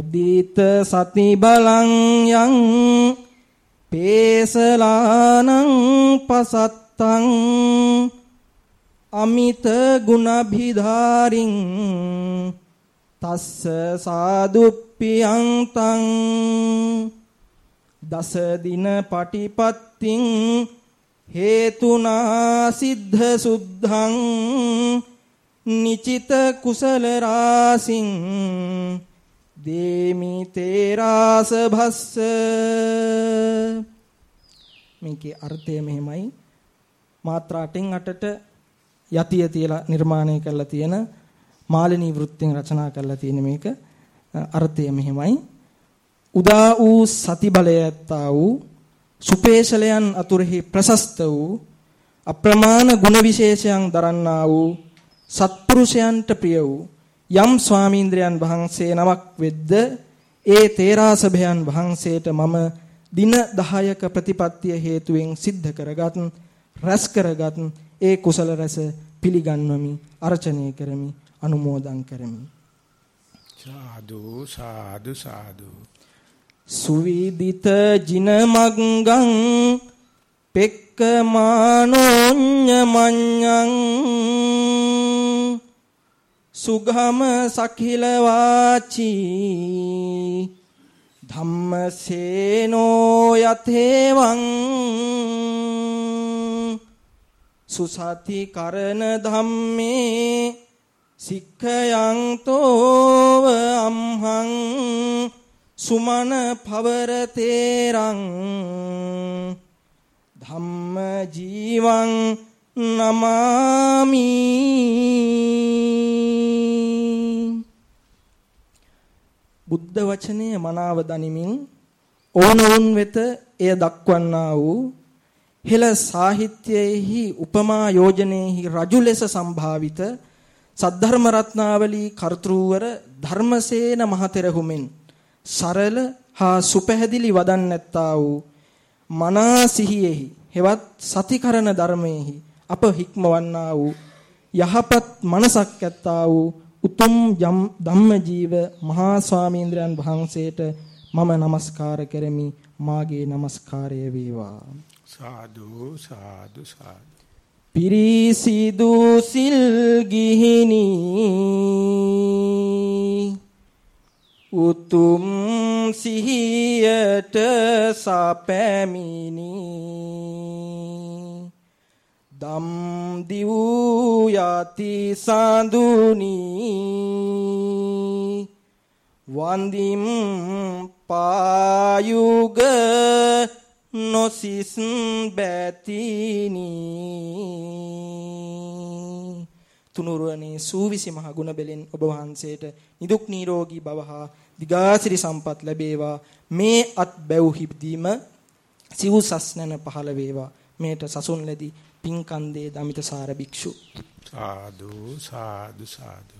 උදීත සති බලං යං පේසලානං පසත්තං අමිත ගුණභිධාරින් තස්ස සාදුප්පියං තං දස දින පටිපත්තිං හේතුනා සිද්ධ සුද්ධං නිචිත කුසල රාසින් දේමි තේරාස භස්ස මේකේ අර්ථය මෙහෙමයි. මාත්‍රාටෙන් අටට යතිය තියලා නිර්මාණය කරලා තියෙන මාලිනී වෘත්තෙන් රචනා කරලා තියෙන මේක අර්ථය මෙහෙමයි. උදා වූ සති බලය ඇත්තා වූ සුපේශලයන් අතුරෙහි ප්‍රශස්ත වූ අප්‍රමාණ ගුණ විශේෂයන් දරන්නා වූ සත්පුරුෂයන්ට ප්‍රිය වූ යම් ස්වාමීන්ද්‍රයන් වහන්සේ නමක් වෙද්ද ඒ තේරාසභයන් වහන්සේට මම දින 10ක ප්‍රතිපත්තිය හේතුවෙන් සිද්ධ කරගත් රැස් කරගත් ඒ කුසල රැස පිළිගන්වමි අර්චනය කරමි අනුමෝදන් කරමි. සාදු සාදු සාදු. සුවිදිත ජින මග්ගං පෙක්කමානෝඤ්ඤ මඤ්ඤං සුගම සකිල වාචී ධම්මසේනෝ යතේවං සුසති කරන ධම්මේ සික්ඛයං තෝව අම්හං සුමන පවර තේරං ධම්ම ජීවං නමාමි බුද්ධ වචනය මනාව දනිමින් ඕනෝන් වෙත එය දක්වන්නා වූ හෙළ සාහිත්‍යයේහි උපමා යෝජනයේහි රජු ලෙස සම්භාවිත සද්ධර්ම රත්නාවලී කර්තෘවර ධර්මසේන මහතෙරහුමෙන් සරල හා සුපැහැදිලි වදන් නැත්තා වූ මනා සිහියෙහි හෙවත් සතිකරණ ධර්මයේහි අප හික්මවන්නා වූ යහපත් මනසක් ඇත්තා වූ උතුම් යම් ධම්මජීව මහා ස්වාමීන්ද්‍රයන් වහන්සේට මම নমස්කාර කරමි. මාගේ নমස්කාරය වේවා. සාදු සාදු සාදු. පිරිසිදු සිල් ගිහිනි. උතුම් සිහියට සපැමිනි දම් දිවූ යති සඳුනි. වන්දිම් පායුග නොසිස් බැතිනි. තුනුරුවනේ සූවිසි මහ ගුණ බෙලෙන් ඔබ වහන්සේට නිදුක් නිරෝගී භව හා දිගාසිරි සම්පත් ලැබේවා. මේ අත් බැව් හිපදීම සිව්සස් නැන පහළ වේවා. මේට සසුන් ලැබී පින්කන්දේ දමිත සාර භික්ෂු. සාදු සාදු සාදු.